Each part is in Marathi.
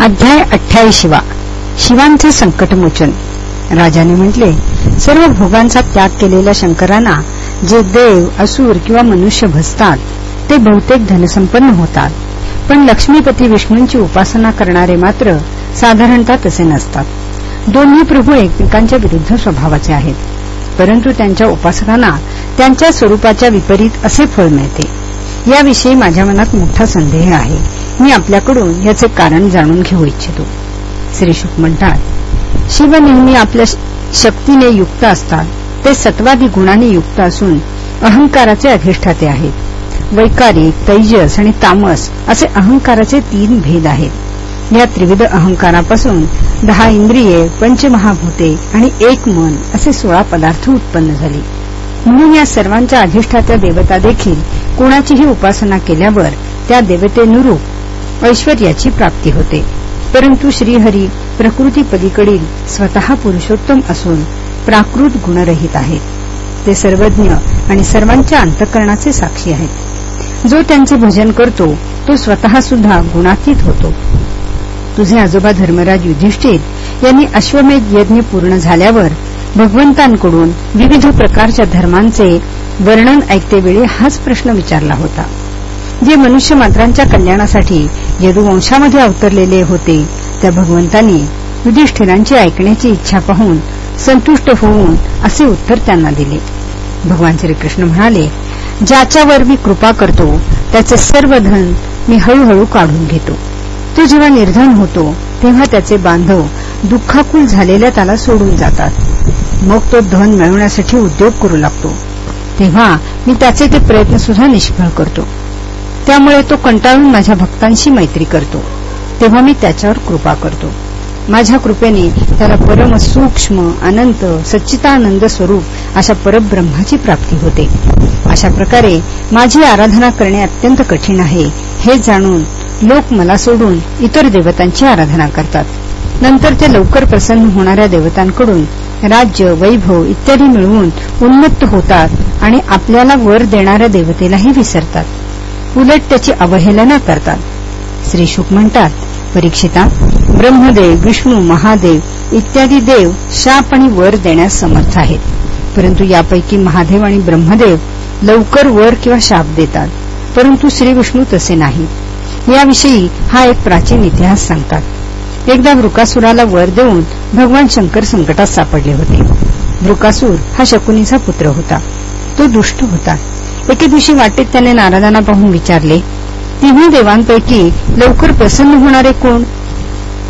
अध्याय अठ्ठावीसवा शिवांचे संकटमोचन राजाने म्हटले सर्व भोगांचा त्याग केलेल्या शंकरांना जे देव असुर किंवा मनुष्य भसतात ते बहुतेक धनसंपन्न होतात. पण लक्ष्मीपती विष्णूंची उपासना करणारे मात्र साधारणतः तसे नसतात. दोन्ही प्रभू एकमेकांच्या विरुद्ध स्वभावाचे आहेत. परंतु त्यांच्या उपासकांना त्यांच्या स्वरूपाच्या विपरीत असे फळ मिळते. याविषयी माझ्या मनात मोठा संदेह आहे. मी आपल्याकडून याचे कारण जाणून घेऊ इच्छितो. श्री शुक म्हणतात शिव नेहमी आपल्या शक्तीने युक्त असतात. ते सत्वादी गुणाने युक्त असून अहंकाराचे अधिष्ठाते आहेत. वैकारिक तैजस आणि तामस असे अहंकाराचे तीन भेद आहेत. या त्रिविध अहंकारापासून दहा इंद्रिये पंचमहाभूते आणि एक मन असे सोळा पदार्थ उत्पन्न झाले. म्हणून या सर्वांच्या अधिष्ठात्या देवता देखील कोणाचीही उपासना केल्यावर त्या देवतेनुरूप ऐश्वर्याची प्राप्ती होते. परंतु श्रीहरी प्रकृती पलीकडील स्वतः पुरुषोत्तम असून प्राकृत गुणरहित आहेत ते सर्वज्ञ आणि सर्वांच्या अंतकरणाचे साक्षी आहेत. जो त्यांचे भजन करतो तो स्वतः सुद्धा गुणातीत होतो. तुझे आजोबा धर्मराज युधिष्ठिर यांनी अश्वमेध यज्ञ पूर्ण झाल्यावर भगवंतांकडून विविध प्रकारच्या धर्मांचे वर्णन ऐकतेवेळी हाच प्रश्न विचारला होता. जे मनुष्य मात्रांच्या कल्याणासाठी यदुवंशामध्ये अवतरलेले होते त्या भगवंतांनी युधिष्ठिरांची ऐकण्याची इच्छा पाहून संतुष्ट होऊन असे उत्तर त्यांना दिले. भगवान श्रीकृष्ण म्हणाले ज्याच्यावर मी कृपा करतो त्याचे सर्व धन मी हळूहळू काढून घेतो. तो जेव्हा निर्धन होतो तेव्हा त्याचे बांधव दुःखाकुल झालेल्या त्याला सोडून जातात. मग तो धन मिळवण्यासाठी उद्योग करू लागतो. तेव्हा मी त्याचे ते प्रयत्न सुद्धा निष्फळ करतो. त्यामुळे तो कंटाळून माझ्या भक्तांशी मैत्री करतो. तेव्हा मी त्याच्यावर कृपा करतो. माझ्या कृपेने त्याला परम सूक्ष्म अनंत सच्चितानंद स्वरूप अशा परब्रह्माची प्राप्ती होते. अशा प्रकारे माझी आराधना करणे अत्यंत कठीण आहे हे जाणून लोक मला सोडून इतर देवतांची आराधना करतात. नंतर ते लवकर प्रसन्न होणाऱ्या देवतांकडून राज्य वैभव इत्यादी मिळवून उन्मत्त होतात आणि आपल्याला वर देणाऱ्या देवतेलाही विसरतात. उलट त्याची अवहेलना करतात. श्री शुक म्हणतात परीक्षिता ब्रह्मदेव विष्णू महादेव इत्यादी देव शाप आणि वर देण्यास समर्थ आहेत. परंतु यापैकी महादेव आणि ब्रह्मदेव लवकर वर किंवा शाप देतात. परंतु श्री विष्णू तसे नाहीत याविषयी हा एक प्राचीन इतिहास सांगतात. एकदा वृकासुराला वर देऊन भगवान शंकर संकटात सापडले होते. वृकासूर हा शकुनीचा पुत्र होता. तो दुष्ट होता. एके दिवशी वाटेत त्याने नारदांना पाहून विचारले तिन्ही देवांपैकी लवकर प्रसन्न होणारे कोण?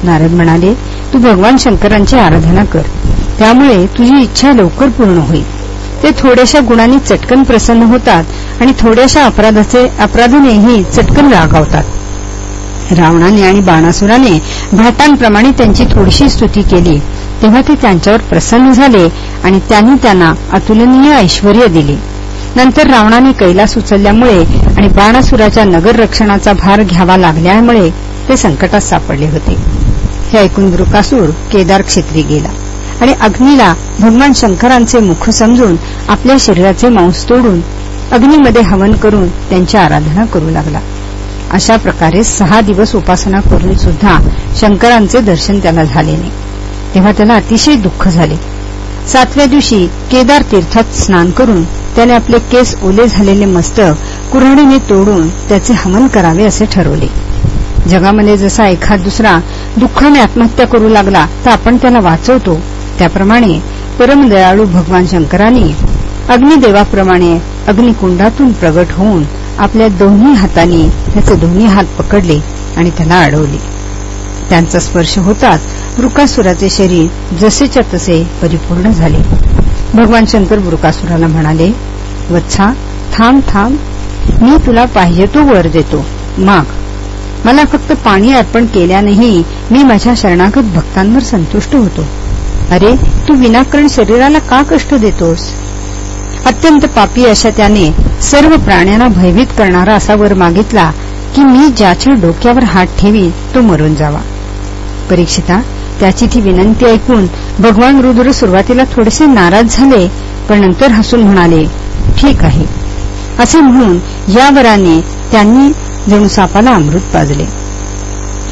नारद म्हणाले तू भगवान शंकरांची आराधना कर. त्यामुळे तुझी इच्छा लवकर पूर्ण होईल. ते थोड्याशा गुणांनी चटकन प्रसन्न होतात आणि थोड्याशा अपराधाचे अपराधानेही चटकन रागावतात. रावणाने आणि बाणासुराने भाटांप्रमाणे त्यांची थोडीशी स्तुती केली. तेव्हा ते त्यांच्यावर प्रसन्न झाले आणि त्यांनी त्यांना अतुलनीय ऐश्वर दिले. नंतर रावणाने कैलास उचलल्यामुळे आणि बाणासुराच्या नगर रक्षणाचा भार घ्यावा लागल्यामुळे ते संकटात सापडले होते. हे ऐकून वृकासूर केदार क्षेत्री गेला आणि अग्नीला भगवान शंकरांचे मुख समजून आपल्या शरीराचे मांस तोडून अग्नीमध्ये हवन करून त्यांची आराधना करू लागला. अशा प्रकारे सहा दिवस उपासना करून सुद्धा शंकरांचे दर्शन त्याला झाले नाही. तेव्हा त्याला अतिशय दुःख झाले. सातव्या दिवशी केदार तीर्थात स्नान करून त्याने आपले केस ओले झालेले मस्तक कुऱ्हाडीने तोडून त्याचे हवन करावे असे ठरवले. जगामध्ये जसा एखाद दुसरा दुःखाने आत्महत्या करू लागला तर आपण त्याला वाचवतो. त्याप्रमाणे परमदयाळू भगवान शंकरांनी अग्निदेवाप्रमाणे अग्निकुंडातून प्रगट होऊन आपल्या दोन्ही हातांनी त्याचे दोन्ही हात पकडले आणि त्याला अडवले. त्यांचा स्पर्श होताच वृकासुराचे शरीर जसेच्या तसे परिपूर्ण झाले. भगवान शंकर वृकासुराला म्हणाले वत्सा थांब थांब. मी तुला पाहिजे तो वर देतो. माग. मला फक्त पाणी अर्पण केल्यानेही मी माझ्या शरणागत भक्तांवर संतुष्ट होतो. अरे तू विनाकरण शरीराला का कष्ट देतोस? अत्यंत पापी अशा त्याने सर्व प्राण्यांना भयभीत करणारा असा वर मागितला की मी ज्याच्या डोक्यावर हात ठेवी तो मरून जावा. परीक्षिता त्याची ती विनंती ऐकून भगवान रुद्र सुरुवातीला थोडेसे नाराज झाले पण नंतर हसून म्हणाले ठीक आहे. असे म्हणून या वराने त्यांनी जणू सापाला अमृत पाजले.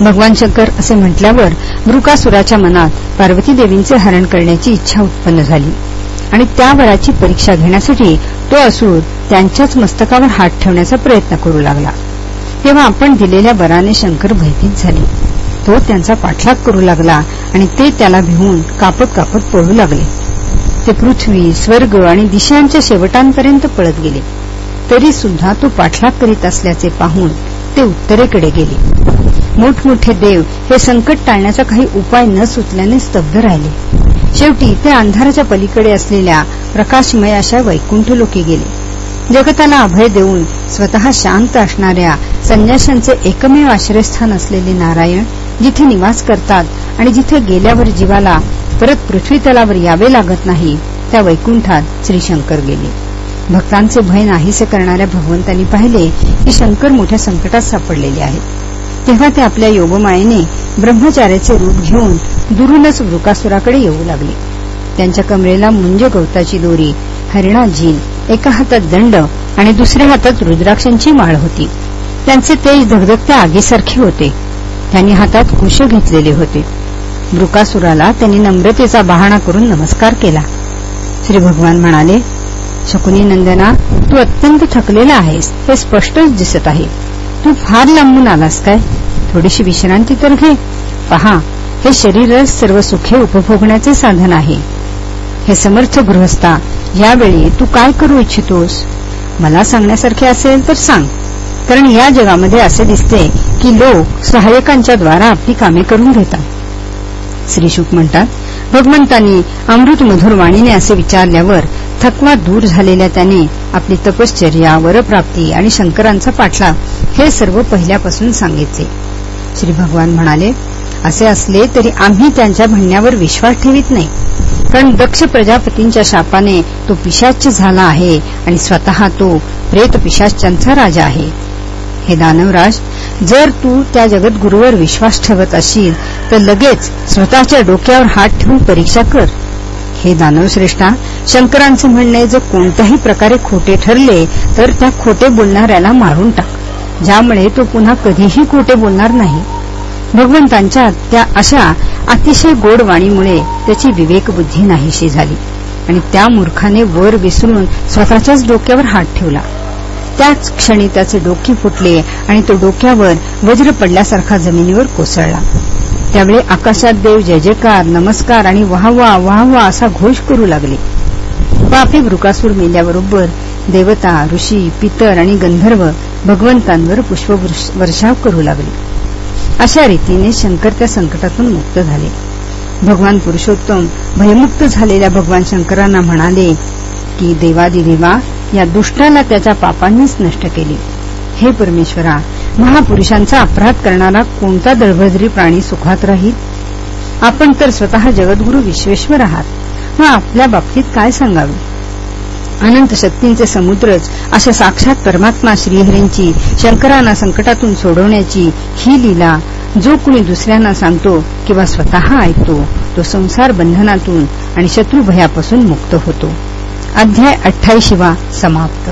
भगवान शंकर असे म्हटल्यावर मृकासुराच्या मनात पार्वती देवींचे हरण करण्याची इच्छा उत्पन्न झाली आणि त्या वराची परीक्षा घेण्यासाठी तो असूर त्यांच्याच मस्तकावर हात ठेवण्याचा प्रयत्न करू लागला. तेव्हा आपण दिलेल्या वराने शंकर भयभीत झाले. तो त्यांचा पाठलाग करू लागला आणि ते त्याला भिवून कापत कापत पळू लागले. ते पृथ्वी स्वर्ग आणि दिशांच्या शेवटांपर्यंत पळत गेले. तरी सुद्धा तो पाठलाग करीत असल्याचे पाहून ते उत्तरेकडे गेले. मोठमोठे देव हे संकट टाळण्याचा काही उपाय न सुचल्याने स्तब्ध राहिले. शेवटी ते अंधाराच्या पलीकडे असलेल्या प्रकाशमय अशा वैकुंठ लोकी गेले. जगताला अभय देऊन स्वतः शांत असणाऱ्या संन्याशांचे एकमेव आश्रयस्थान असलेले नारायण जिथे निवास करतात आणि जिथे गेल्यावर जीवाला परत पृथ्वीतलावर यावे लागत नाही त्या वैकुंठात श्री शंकर गेले. भक्तांचे भय नाहीसे करणाऱ्या भगवंतांनी पाहिले की शंकर मोठ्या संकटात सापडलेले आहेत. तेव्हा ते आपल्या योगमायेने ब्रह्मचार्याचे रूप घेऊन दुरूनच वृकासुराकडे येऊ लागले. त्यांच्या कमरेला मुंज गवताची दोरी हरिणा जीन एका हातात दंड आणि दुसऱ्या हातात रुद्राक्षांची माळ होती. त्यांचे तेज धगधगत्या आगीसारखे होते. त्यांनी हातात कुश घेतलेले होते. मृकासुराला त्यांनी नम्रतेचा बहाणा करून नमस्कार केला. श्री भगवान म्हणाले शकुनी नंदना तू अत्यंत थकलेला आहेस हे स्पष्टच दिसत आहे. तू फार लांबून आलास काय? थोडीशी विश्रांती तर घे. पहा हे शरीरच सर्व सुखे उपभोगण्याचे साधन आहे. हे समर्थ गृहस्था यावेळी तू काय करू इच्छितोस? मला सांगण्यासारखे असेल तर सांग. कारण या जगामध्ये असे दिसते की लोक सहाय्यकांच्या द्वारा आपली कामे करून घेतात. श्रीशुक म्हणतात भगवंतांनी अमृत मधुर वाणीने असे विचारल्यावर थकवा दूर झालेल्या त्याने आपली तपश्चर्या वरप्राप्ती आणि शंकरांचा पाठला हे सर्व पहिल्यापासून सांगितले. श्री भगवान म्हणाले असे असले तरी आम्ही त्यांच्या म्हणण्यावर विश्वास ठेवित नाही. कारण दक्ष प्रजापतींच्या शापाने तो पिशाच झाला आहे आणि स्वतः तो प्रेत पिशाच्यांचा राजा आहे. हे दानवराज जर तू त्या जगद्गुरूवर विश्वास ठेवत असशील तर लगेच स्वतःच्या डोक्यावर हात ठेवून परीक्षा कर. हे दानवश्रेष्ठा शंकरांचे म्हणणे जर कोणत्याही प्रकारे खोटे ठरले तर त्या खोटे बोलणाऱ्याला मारून टाक. ज्यामुळे तो पुन्हा कधीही खोटे बोलणार नाही. भगवंतांच्या त्या अशा अतिशय गोडवाणीमुळे त्याची विवेकबुद्धी नाहीशी झाली. आणि त्या मूर्खाने वर विसरून स्वतःच्याच डोक्यावर हात ठेवला. त्याच क्षणी त्याचे डोके फुटले आणि तो डोक्यावर वज्र पडल्यासारखा जमिनीवर कोसळला. त्यावेळी आकाशात देव जय जयकार नमस्कार आणि वाहवा वाहवा असा घोष करू लागले. पापी वृकासूर मेल्याबरोबर देवता ऋषी पितर आणि गंधर्व भगवंतांवर पुष्पवर्षाव करू लागले. अशा रीतीने शंकर त्या संकटातून मुक्त झाले. भगवान पुरुषोत्तम भयमुक्त झालेल्या भगवान शंकरांना म्हणाले की देवादिदेवा या दुष्टाला त्याच्या पापांनीच नष्ट केले. हे परमेश्वरा महापुरुषांचा अपराध करणारा कोणता दळभद्री प्राणी सुखात राहील? आपण तर स्वतः जगद्गुरु विश्वेश्वर आहात. मग आपल्या बाबतीत काय सांगावे? अनंत शक्तींचे समुद्रच अशा साक्षात परमात्मा श्रीहरींची शंकरांना संकटातून सोडवण्याची ही लीला जो कुणी दुसऱ्यांना सांगतो किंवा स्वतः ऐकतो तो संसार बंधनातून आणि शत्रुभयापासून मुक्त होतो. अध्याय अठ्ठाईशीवा समाप्त.